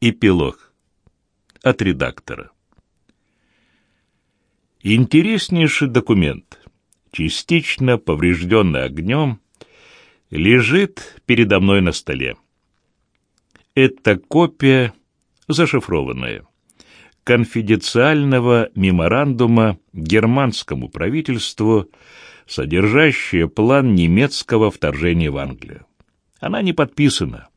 Эпилог. От редактора. Интереснейший документ, частично поврежденный огнем, лежит передо мной на столе. Это копия, зашифрованная, конфиденциального меморандума германскому правительству, содержащая план немецкого вторжения в Англию. Она не подписана,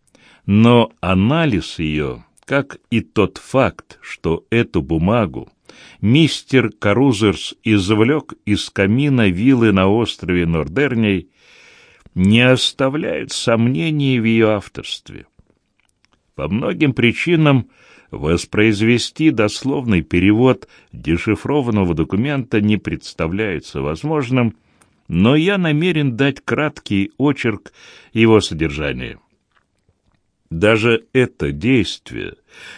но анализ ее как и тот факт, что эту бумагу мистер Карузерс извлек из камина виллы на острове Нордерней, не оставляют сомнений в ее авторстве. По многим причинам воспроизвести дословный перевод дешифрованного документа не представляется возможным, но я намерен дать краткий очерк его содержания. Даже это действие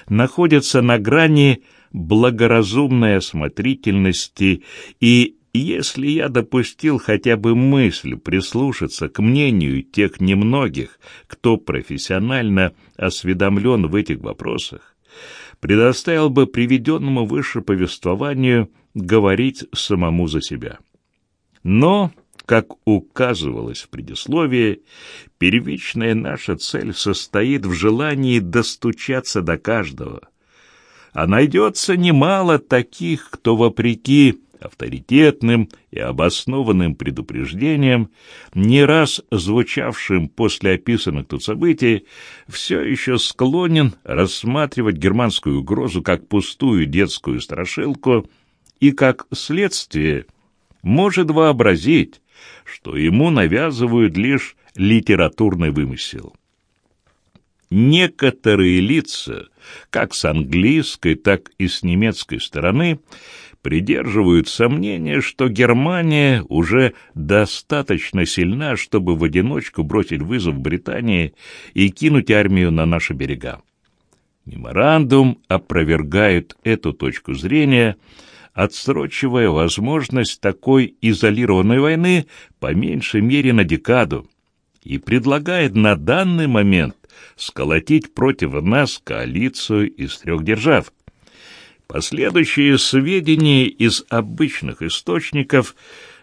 находится на грани благоразумной осмотрительности, и если я допустил хотя бы мысль прислушаться к мнению тех немногих, кто профессионально осведомлен в этих вопросах, предоставил бы приведенному выше повествованию говорить самому за себя. Но как указывалось в предисловии, первичная наша цель состоит в желании достучаться до каждого. А найдется немало таких, кто, вопреки авторитетным и обоснованным предупреждениям, не раз звучавшим после описанных тут событий, все еще склонен рассматривать германскую угрозу как пустую детскую страшилку и, как следствие, может вообразить, что ему навязывают лишь литературный вымысел. Некоторые лица, как с английской, так и с немецкой стороны, придерживают сомнения, что Германия уже достаточно сильна, чтобы в одиночку бросить вызов Британии и кинуть армию на наши берега. Меморандум опровергает эту точку зрения – отсрочивая возможность такой изолированной войны по меньшей мере на декаду, и предлагает на данный момент сколотить против нас коалицию из трех держав. Последующие сведения из обычных источников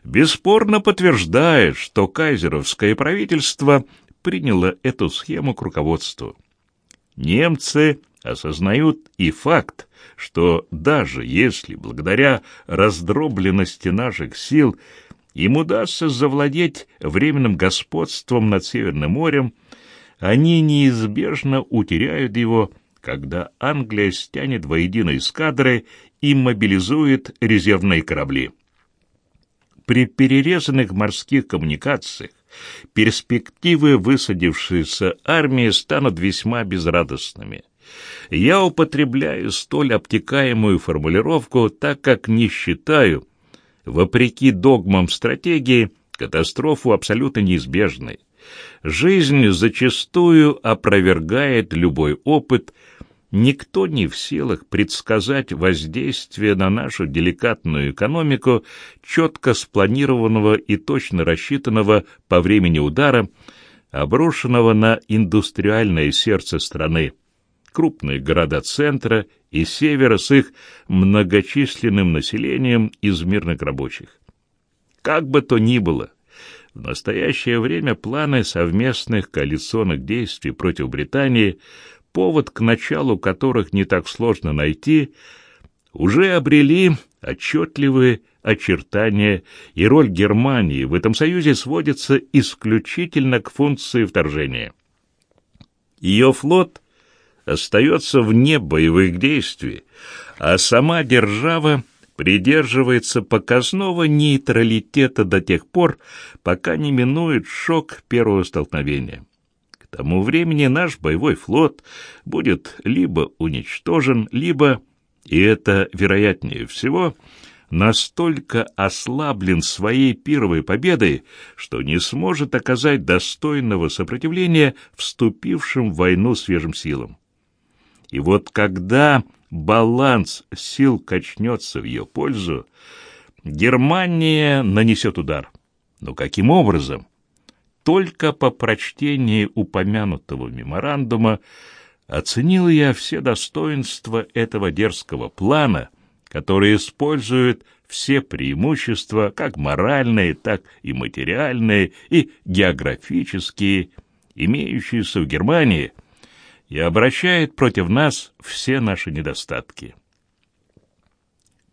бесспорно подтверждают, что кайзеровское правительство приняло эту схему к руководству. Немцы осознают и факт, что даже если благодаря раздробленности наших сил им удастся завладеть временным господством над Северным морем, они неизбежно утеряют его, когда Англия стянет воедино эскадры и мобилизует резервные корабли. При перерезанных морских коммуникациях перспективы высадившейся армии станут весьма безрадостными я употребляю столь обтекаемую формулировку, так как не считаю, вопреки догмам стратегии, катастрофу абсолютно неизбежной. Жизнь зачастую опровергает любой опыт, никто не в силах предсказать воздействие на нашу деликатную экономику, четко спланированного и точно рассчитанного по времени удара, обрушенного на индустриальное сердце страны крупные города центра и севера с их многочисленным населением из мирных рабочих. Как бы то ни было, в настоящее время планы совместных коалиционных действий против Британии, повод к началу которых не так сложно найти, уже обрели отчетливые очертания, и роль Германии в этом союзе сводится исключительно к функции вторжения. Ее флот остается вне боевых действий, а сама держава придерживается показного нейтралитета до тех пор, пока не минует шок первого столкновения. К тому времени наш боевой флот будет либо уничтожен, либо, и это вероятнее всего, настолько ослаблен своей первой победой, что не сможет оказать достойного сопротивления вступившим в войну свежим силам. И вот когда баланс сил качнется в ее пользу, Германия нанесет удар. Но каким образом? Только по прочтении упомянутого меморандума оценил я все достоинства этого дерзкого плана, который использует все преимущества, как моральные, так и материальные, и географические, имеющиеся в Германии, и обращает против нас все наши недостатки.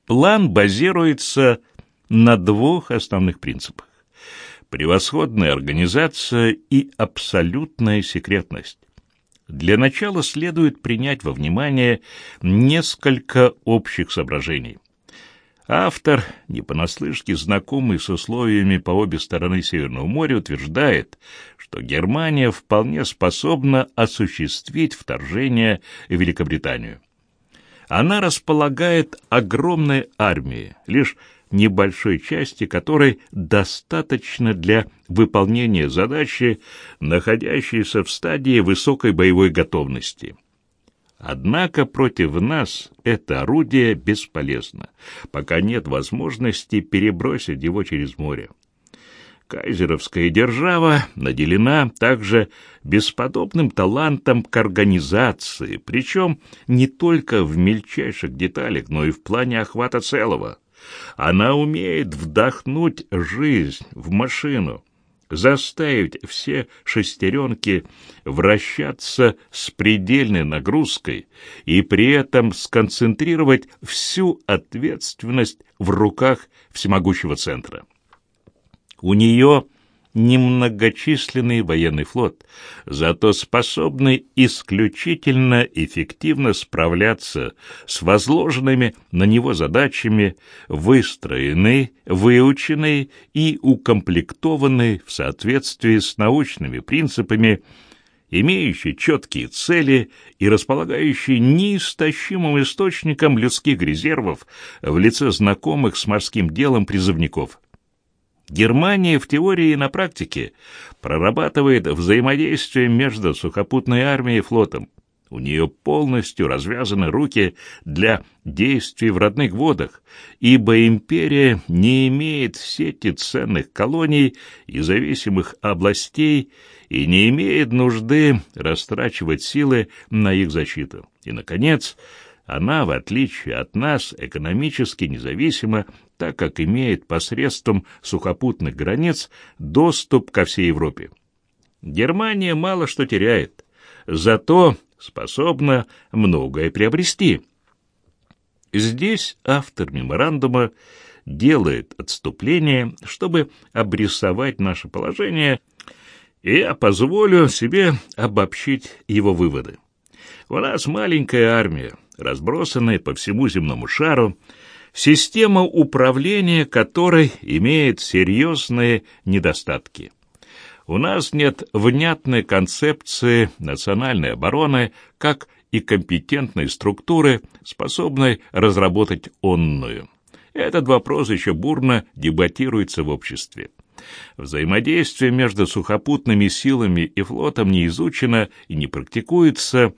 План базируется на двух основных принципах. Превосходная организация и абсолютная секретность. Для начала следует принять во внимание несколько общих соображений. Автор, не понаслышке знакомый с условиями по обе стороны Северного моря, утверждает, что Германия вполне способна осуществить вторжение в Великобританию. Она располагает огромной армией, лишь небольшой части которой достаточно для выполнения задачи, находящейся в стадии высокой боевой готовности. Однако против нас это орудие бесполезно, пока нет возможности перебросить его через море. Кайзеровская держава наделена также бесподобным талантом к организации, причем не только в мельчайших деталях, но и в плане охвата целого. Она умеет вдохнуть жизнь в машину, заставить все шестеренки вращаться с предельной нагрузкой и при этом сконцентрировать всю ответственность в руках всемогущего центра. У нее немногочисленный военный флот, зато способный исключительно эффективно справляться с возложенными на него задачами, выстроенный, выученный и укомплектованный в соответствии с научными принципами, имеющий четкие цели и располагающий неистощимым источником людских резервов в лице знакомых с морским делом призывников. Германия в теории и на практике прорабатывает взаимодействие между сухопутной армией и флотом. У нее полностью развязаны руки для действий в родных водах, ибо империя не имеет сети ценных колоний и зависимых областей и не имеет нужды растрачивать силы на их защиту. И, наконец, она, в отличие от нас, экономически независима, так как имеет посредством сухопутных границ доступ ко всей Европе. Германия мало что теряет, зато способна многое приобрести. Здесь автор меморандума делает отступление, чтобы обрисовать наше положение, и я позволю себе обобщить его выводы. У нас маленькая армия, разбросанная по всему земному шару, система управления которой имеет серьезные недостатки. У нас нет внятной концепции национальной обороны, как и компетентной структуры, способной разработать онную. Этот вопрос еще бурно дебатируется в обществе. Взаимодействие между сухопутными силами и флотом не изучено и не практикуется,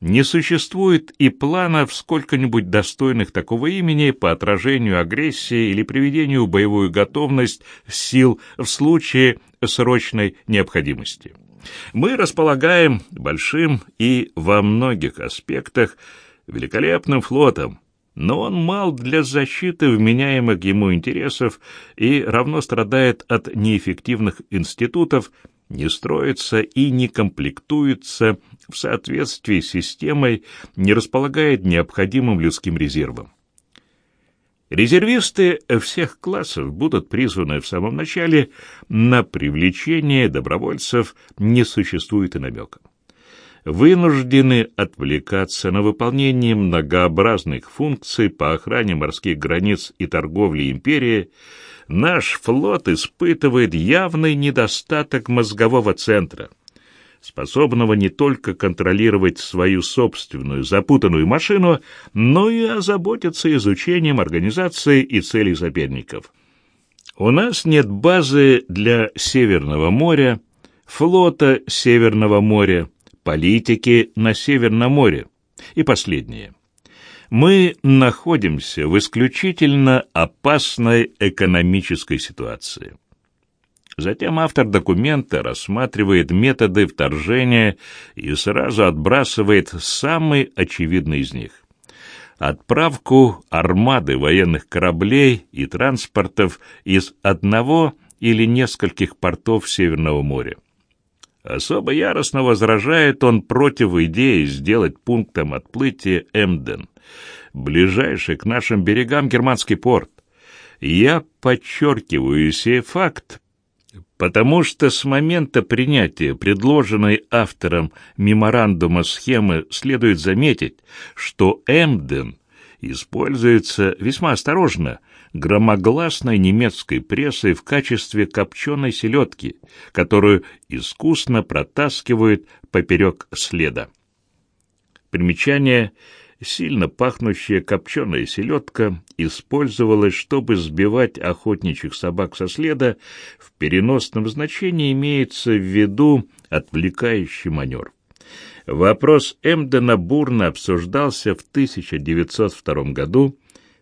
не существует и планов сколько-нибудь достойных такого имени по отражению агрессии или приведению в боевую готовность сил в случае срочной необходимости. Мы располагаем большим и во многих аспектах великолепным флотом, но он мал для защиты вменяемых ему интересов и равно страдает от неэффективных институтов, не строится и не комплектуется в соответствии с системой, не располагает необходимым людским резервом. Резервисты всех классов будут призваны в самом начале, на привлечение добровольцев не существует и намека. Вынуждены отвлекаться на выполнение многообразных функций по охране морских границ и торговли империи, наш флот испытывает явный недостаток мозгового центра, способного не только контролировать свою собственную запутанную машину, но и озаботиться изучением организации и целей соперников. У нас нет базы для Северного моря, флота Северного моря, политики на Северном море. И последнее мы находимся в исключительно опасной экономической ситуации. Затем автор документа рассматривает методы вторжения и сразу отбрасывает самый очевидный из них. Отправку армады военных кораблей и транспортов из одного или нескольких портов Северного моря. Особо яростно возражает он против идеи сделать пунктом отплытия Эмден, ближайший к нашим берегам германский порт. Я подчеркиваю сей факт, потому что с момента принятия предложенной автором меморандума схемы следует заметить, что Эмден используется весьма осторожно громогласной немецкой прессой в качестве копченой селедки, которую искусно протаскивают поперек следа. Примечание сильно пахнущая копченая селедка использовалась, чтобы сбивать охотничьих собак со следа, в переносном значении имеется в виду отвлекающий манер. Вопрос Эмдена бурно обсуждался в 1902 году,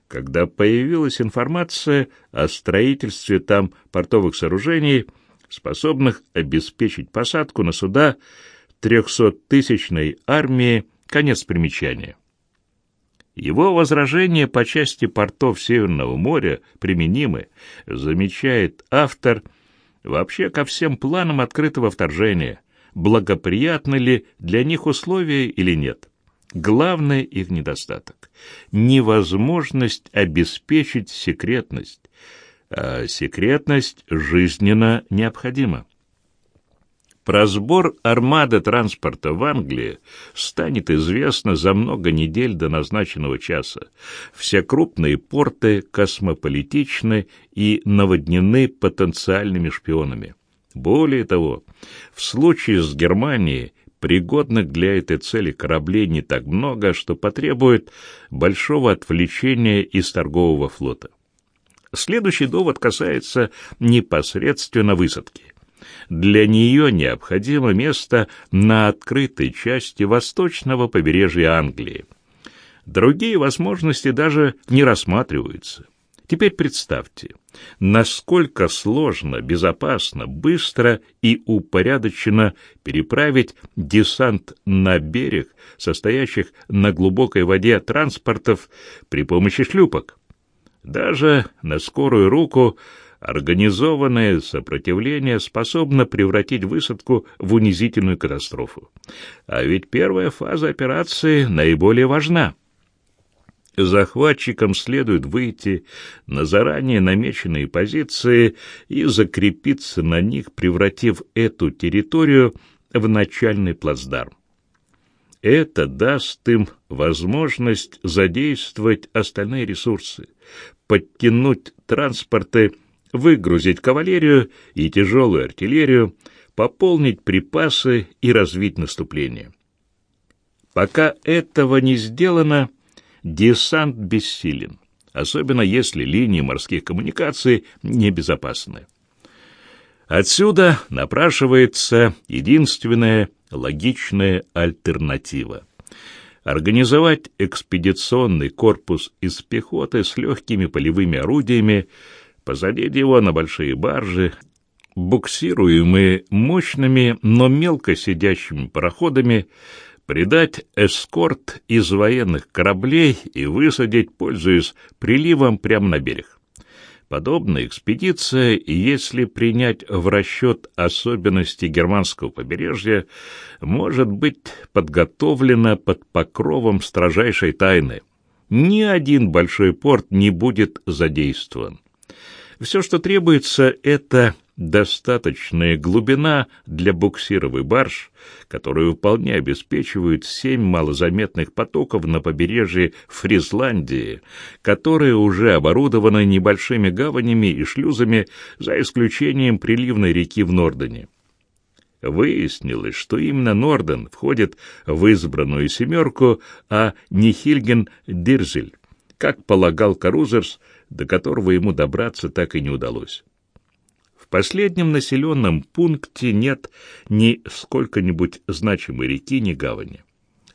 когда появилась информация о строительстве там портовых сооружений, способных обеспечить посадку на суда трехсоттысячной армии, конец примечания. Его возражения по части портов Северного моря применимы, замечает автор, вообще ко всем планам открытого вторжения, благоприятны ли для них условия или нет. Главный их недостаток — невозможность обеспечить секретность, а секретность жизненно необходима. Про сбор армады транспорта в Англии станет известно за много недель до назначенного часа. Все крупные порты космополитичны и наводнены потенциальными шпионами. Более того, в случае с Германией пригодных для этой цели кораблей не так много, что потребует большого отвлечения из торгового флота. Следующий довод касается непосредственно высадки. Для нее необходимо место на открытой части восточного побережья Англии. Другие возможности даже не рассматриваются. Теперь представьте, насколько сложно, безопасно, быстро и упорядоченно переправить десант на берег, состоящих на глубокой воде транспортов при помощи шлюпок. Даже на скорую руку Организованное сопротивление способно превратить высадку в унизительную катастрофу. А ведь первая фаза операции наиболее важна. Захватчикам следует выйти на заранее намеченные позиции и закрепиться на них, превратив эту территорию в начальный плацдарм. Это даст им возможность задействовать остальные ресурсы, подтянуть транспорты выгрузить кавалерию и тяжелую артиллерию, пополнить припасы и развить наступление. Пока этого не сделано, десант бессилен, особенно если линии морских коммуникаций небезопасны. Отсюда напрашивается единственная логичная альтернатива организовать экспедиционный корпус из пехоты с легкими полевыми орудиями, Посадить его на большие баржи, буксируемые мощными, но мелко сидящими пароходами, придать эскорт из военных кораблей и высадить, пользуясь приливом прямо на берег. Подобная экспедиция, если принять в расчет особенности германского побережья, может быть подготовлена под покровом строжайшей тайны. Ни один большой порт не будет задействован. Все, что требуется, это достаточная глубина для буксировой барж, которую вполне обеспечивают семь малозаметных потоков на побережье Фризландии, которые уже оборудованы небольшими гаванями и шлюзами, за исключением приливной реки в Нордене. Выяснилось, что именно Норден входит в избранную семерку, а не Хильген-Дирзель, как полагал Карузерс, до которого ему добраться так и не удалось. В последнем населенном пункте нет ни сколько-нибудь значимой реки, ни гавани.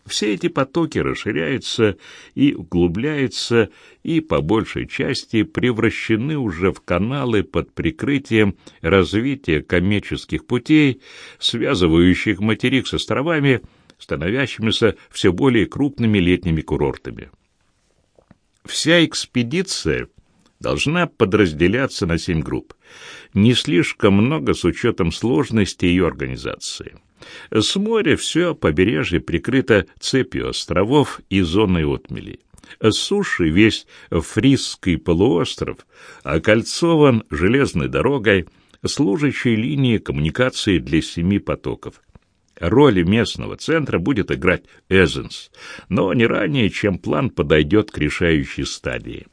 Все эти потоки расширяются и углубляются, и по большей части превращены уже в каналы под прикрытием развития коммерческих путей, связывающих материк с островами, становящимися все более крупными летними курортами. Вся экспедиция должна подразделяться на семь групп. Не слишком много с учетом сложности ее организации. С моря все побережье прикрыто цепью островов и зоной отмели. С суши весь Фрисский полуостров окольцован железной дорогой, служащей линией коммуникации для семи потоков. Роль местного центра будет играть Эзенс, но не ранее, чем план подойдет к решающей стадии.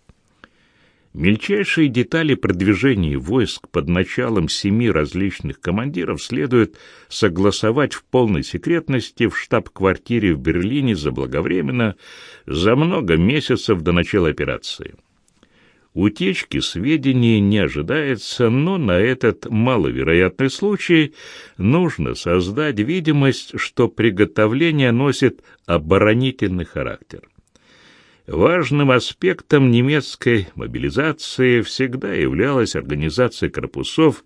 Мельчайшие детали продвижения войск под началом семи различных командиров следует согласовать в полной секретности в штаб-квартире в Берлине заблаговременно за много месяцев до начала операции. Утечки сведений не ожидается, но на этот маловероятный случай нужно создать видимость, что приготовление носит оборонительный характер. Важным аспектом немецкой мобилизации всегда являлась организация корпусов,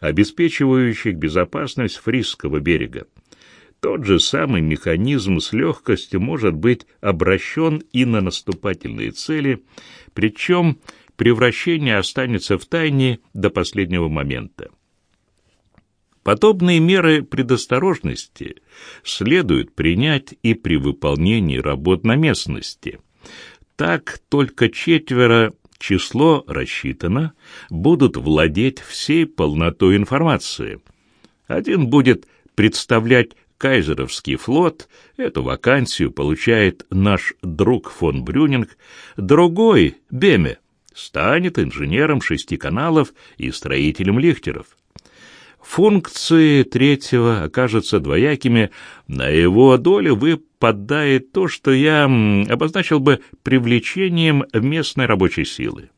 обеспечивающих безопасность Фрисского берега. Тот же самый механизм с легкостью может быть обращен и на наступательные цели, причем превращение останется в тайне до последнего момента. Подобные меры предосторожности следует принять и при выполнении работ на местности – так только четверо, число рассчитано, будут владеть всей полнотой информации. Один будет представлять Кайзеровский флот, эту вакансию получает наш друг фон Брюнинг, другой, Беме, станет инженером шести каналов и строителем лихтеров. Функции третьего окажутся двоякими, на его долю выпадает то, что я обозначил бы привлечением местной рабочей силы.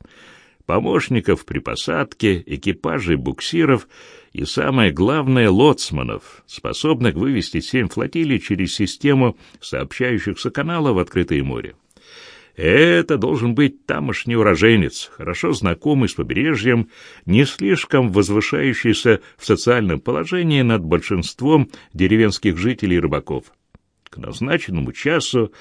Помощников при посадке, экипажей буксиров и, самое главное, лоцманов, способных вывести семь флотилий через систему сообщающихся каналов в открытое море. Это должен быть тамошний уроженец, хорошо знакомый с побережьем, не слишком возвышающийся в социальном положении над большинством деревенских жителей и рыбаков. К назначенному часу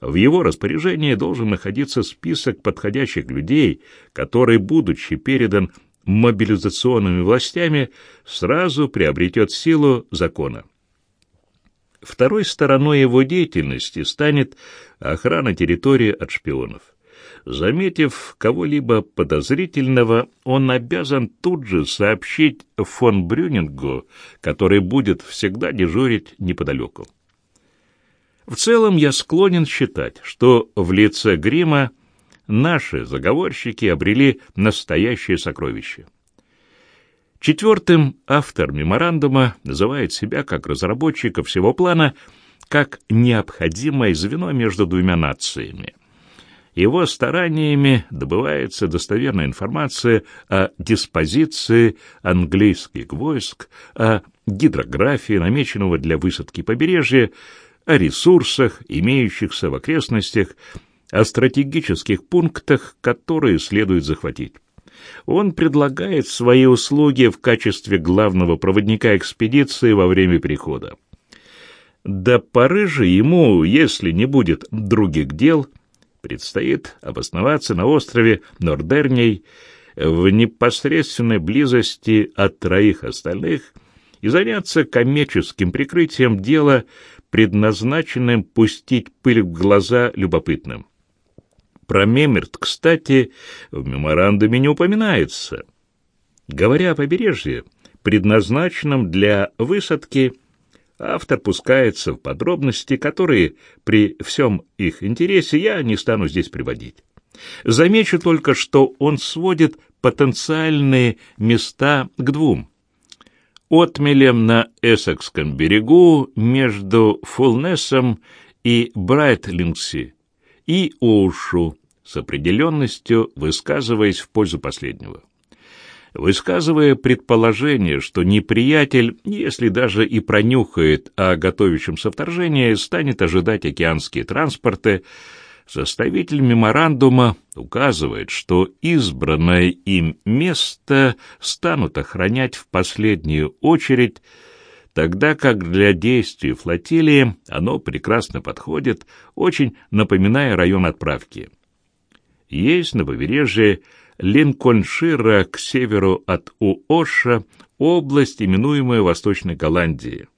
в его распоряжении должен находиться список подходящих людей, который, будучи передан мобилизационными властями, сразу приобретет силу закона. Второй стороной его деятельности станет охрана территории от шпионов. Заметив кого-либо подозрительного, он обязан тут же сообщить фон Брюнингу, который будет всегда дежурить неподалеку. В целом я склонен считать, что в лице Грима наши заговорщики обрели настоящее сокровище. Четвертым автор меморандума называет себя как разработчика всего плана как необходимое звено между двумя нациями. Его стараниями добывается достоверная информация о диспозиции английских войск, о гидрографии, намеченного для высадки побережья, о ресурсах, имеющихся в окрестностях, о стратегических пунктах, которые следует захватить он предлагает свои услуги в качестве главного проводника экспедиции во время перехода. До поры же ему, если не будет других дел, предстоит обосноваться на острове Нордерней в непосредственной близости от троих остальных и заняться коммерческим прикрытием дела, предназначенным пустить пыль в глаза любопытным. Про Мемерт, кстати, в меморандуме не упоминается. Говоря о побережье, предназначенном для высадки, автор пускается в подробности, которые при всем их интересе я не стану здесь приводить. Замечу только, что он сводит потенциальные места к двум. Отмелем на Эссекском берегу между Фулнесом и Брайтлингси и Оушу, с определенностью высказываясь в пользу последнего. высказывая предположение, что неприятель, если даже и пронюхает о готовящемся вторжении, станет ожидать океанские транспорты, составитель меморандума указывает, что избранное им место станут охранять в последнюю очередь, тогда как для действий флотилии оно прекрасно подходит, очень напоминая район отправки. Есть на побережье Линкольншира к северу от Уоша область, именуемая Восточной Голландией.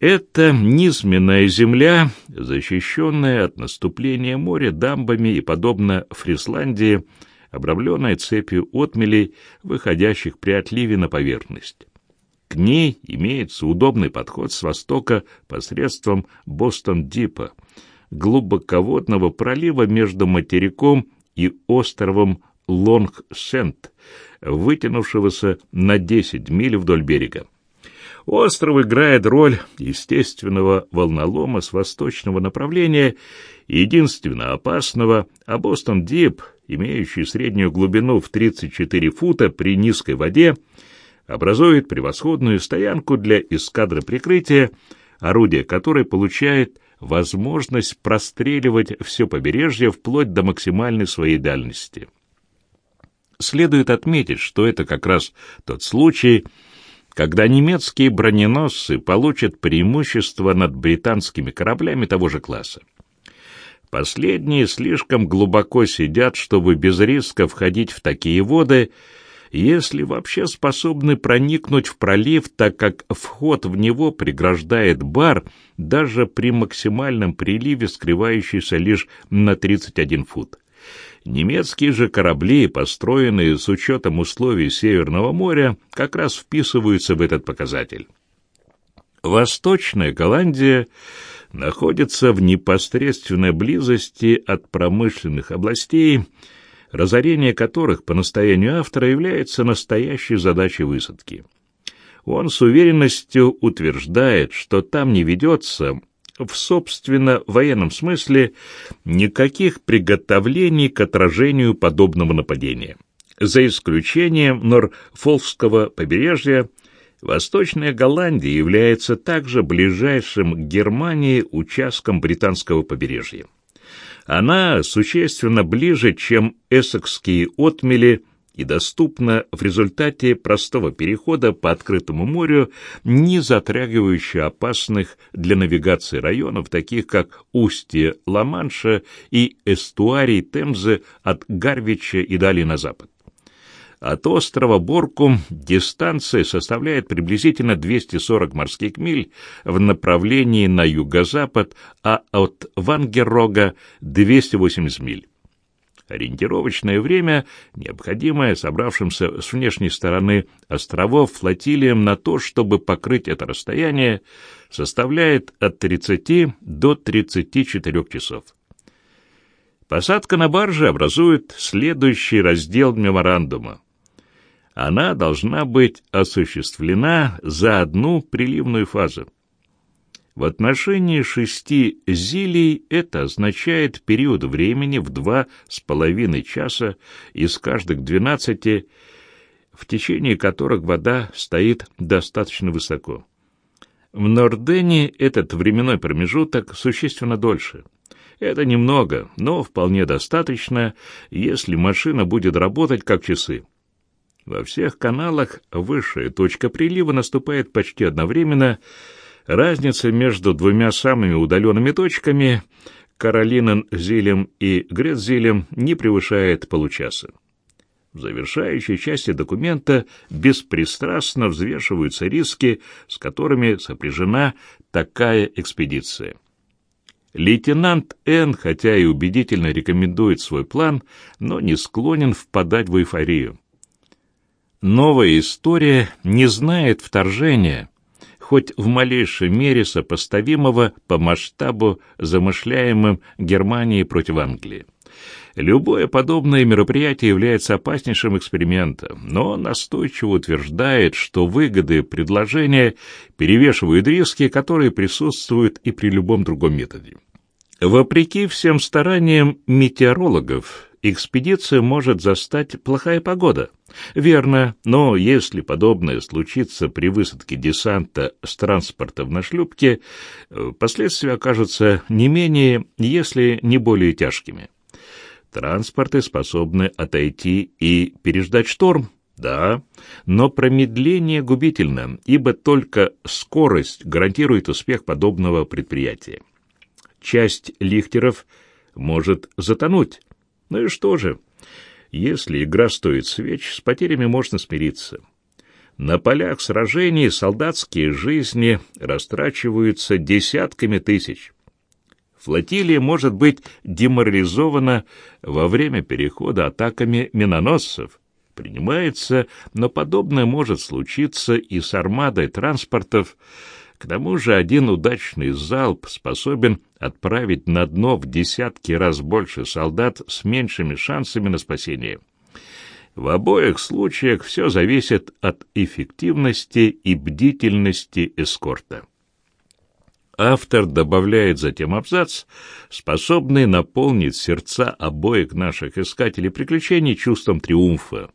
Это низменная земля, защищенная от наступления моря дамбами и, подобно Фрисландии, обрамленная цепью отмелей, выходящих при отливе на поверхность. К ней имеется удобный подход с востока посредством Бостон-Дипа, глубоководного пролива между материком и островом Лонг-Сент, вытянувшегося на 10 миль вдоль берега. Остров играет роль естественного волнолома с восточного направления, единственно опасного, а Бостон-Дип, имеющий среднюю глубину в 34 фута при низкой воде, образует превосходную стоянку для эскадры прикрытия, орудие которой получает возможность простреливать все побережье вплоть до максимальной своей дальности. Следует отметить, что это как раз тот случай, когда немецкие броненосцы получат преимущество над британскими кораблями того же класса. Последние слишком глубоко сидят, чтобы без риска входить в такие воды, если вообще способны проникнуть в пролив, так как вход в него преграждает бар даже при максимальном приливе, скрывающийся лишь на 31 фут. Немецкие же корабли, построенные с учетом условий Северного моря, как раз вписываются в этот показатель. Восточная Голландия находится в непосредственной близости от промышленных областей, разорение которых по настоянию автора является настоящей задачей высадки. Он с уверенностью утверждает, что там не ведется, в собственно военном смысле, никаких приготовлений к отражению подобного нападения. За исключением Норфолкского побережья, Восточная Голландия является также ближайшим к Германии участком британского побережья. Она существенно ближе, чем эссекские отмели, и доступна в результате простого перехода по открытому морю, не затрагивающего опасных для навигации районов, таких как устье Ла-Манша и эстуарий Темзы от Гарвича и далее на запад. От острова Боркум дистанция составляет приблизительно 240 морских миль в направлении на юго-запад, а от Вангеррога 280 миль. Ориентировочное время, необходимое собравшимся с внешней стороны островов флотилиям на то, чтобы покрыть это расстояние, составляет от 30 до 34 часов. Посадка на барже образует следующий раздел меморандума она должна быть осуществлена за одну приливную фазу. В отношении шести зилей это означает период времени в два с половиной часа из каждых двенадцати, в течение которых вода стоит достаточно высоко. В Нордене этот временной промежуток существенно дольше. Это немного, но вполне достаточно, если машина будет работать как часы. Во всех каналах высшая точка прилива наступает почти одновременно. Разница между двумя самыми удаленными точками Каролинен-Зилем и Гретзилем не превышает получаса. В завершающей части документа беспристрастно взвешиваются риски, с которыми сопряжена такая экспедиция. Лейтенант Н, хотя и убедительно рекомендует свой план, но не склонен впадать в эйфорию. Новая история не знает вторжения, хоть в малейшей мере сопоставимого по масштабу замышляемым Германией против Англии. Любое подобное мероприятие является опаснейшим экспериментом, но настойчиво утверждает, что выгоды предложения перевешивают риски, которые присутствуют и при любом другом методе. Вопреки всем стараниям метеорологов, экспедицию может застать плохая погода. Верно, но если подобное случится при высадке десанта с транспортом на шлюпке, э, последствия окажутся не менее, если не более тяжкими. Транспорты способны отойти и переждать шторм, да, но промедление губительно, ибо только скорость гарантирует успех подобного предприятия. Часть лихтеров может затонуть. Ну и что же? Если игра стоит свеч, с потерями можно смириться. На полях сражений солдатские жизни растрачиваются десятками тысяч. Флотилия может быть деморализована во время перехода атаками миноносцев. Принимается, но подобное может случиться и с армадой транспортов. К тому же один удачный залп способен отправить на дно в десятки раз больше солдат с меньшими шансами на спасение. В обоих случаях все зависит от эффективности и бдительности эскорта. Автор добавляет затем абзац, способный наполнить сердца обоих наших искателей приключений чувством триумфа.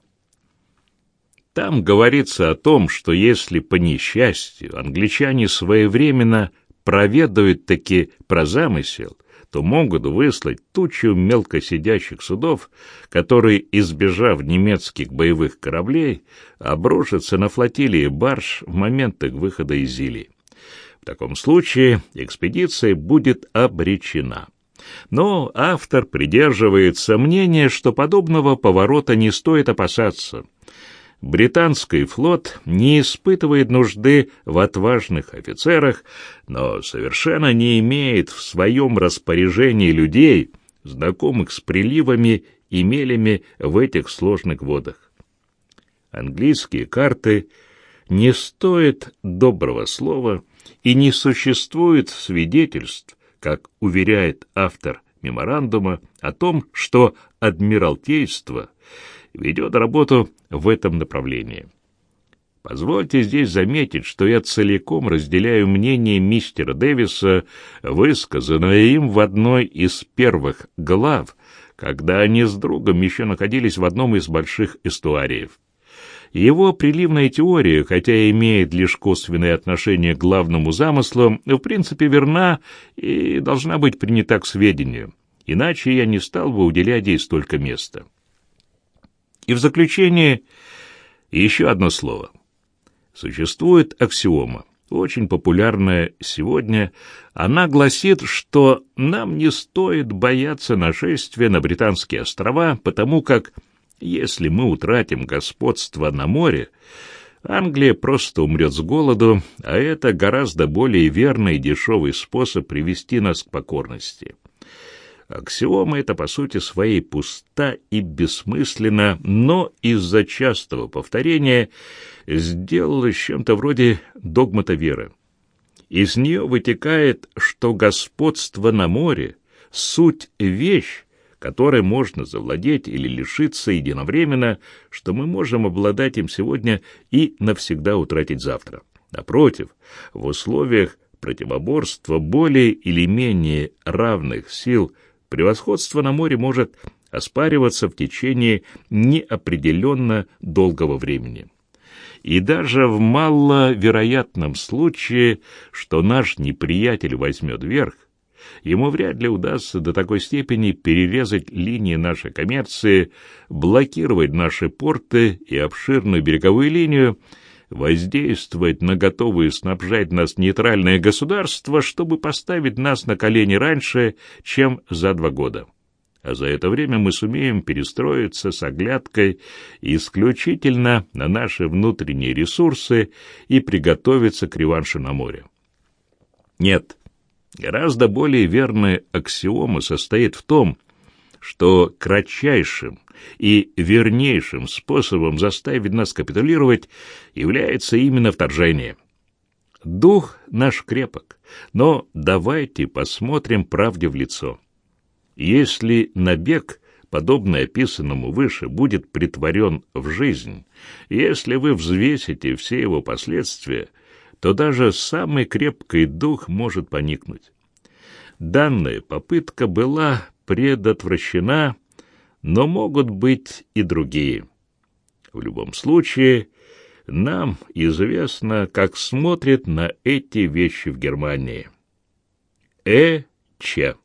Там говорится о том, что если по несчастью англичане своевременно проведают таки про замысел, то могут выслать тучу мелкосидящих судов, которые, избежав немецких боевых кораблей, обрушатся на флотилии барж в момент их выхода из Зили. В таком случае экспедиция будет обречена. Но автор придерживается мнения, что подобного поворота не стоит опасаться. Британский флот не испытывает нужды в отважных офицерах, но совершенно не имеет в своем распоряжении людей, знакомых с приливами и мелями в этих сложных водах. Английские карты не стоят доброго слова, и не существует свидетельств, как уверяет автор меморандума, о том, что Адмиралтейство ведет работу в этом направлении. Позвольте здесь заметить, что я целиком разделяю мнение мистера Дэвиса, высказанное им в одной из первых глав, когда они с другом еще находились в одном из больших эстуариев. Его приливная теория, хотя имеет лишь косвенное отношение к главному замыслу, в принципе верна и должна быть принята к сведению, иначе я не стал бы уделять ей столько места. И в заключение еще одно слово. Существует аксиома, очень популярная сегодня. Она гласит, что нам не стоит бояться нашествия на Британские острова, потому как если мы утратим господство на море, Англия просто умрет с голоду, а это гораздо более верный и дешевый способ привести нас к покорности. Аксиома эта по сути своей пуста и бессмысленна, но из-за частого повторения сделалась чем-то вроде догмата веры. Из нее вытекает, что господство на море — суть вещь, которой можно завладеть или лишиться единовременно, что мы можем обладать им сегодня и навсегда утратить завтра. Напротив, в условиях противоборства более или менее равных сил превосходство на море может оспариваться в течение неопределенно долгого времени. И даже в маловероятном случае, что наш неприятель возьмет верх, ему вряд ли удастся до такой степени перерезать линии нашей коммерции, блокировать наши порты и обширную береговую линию, воздействовать на готовые снабжать нас нейтральное государство, чтобы поставить нас на колени раньше, чем за два года. А за это время мы сумеем перестроиться с оглядкой исключительно на наши внутренние ресурсы и приготовиться к реваншу на море. Нет, Гораздо более верная аксиома состоит в том, что кратчайшим и вернейшим способом заставить нас капитулировать является именно вторжение. Дух наш крепок, но давайте посмотрим правде в лицо. Если набег, подобный описанному выше, будет притворен в жизнь, если вы взвесите все его последствия – то даже самый крепкий дух может поникнуть. Данная попытка была предотвращена, но могут быть и другие. В любом случае, нам известно, как смотрят на эти вещи в Германии. Э. Ч.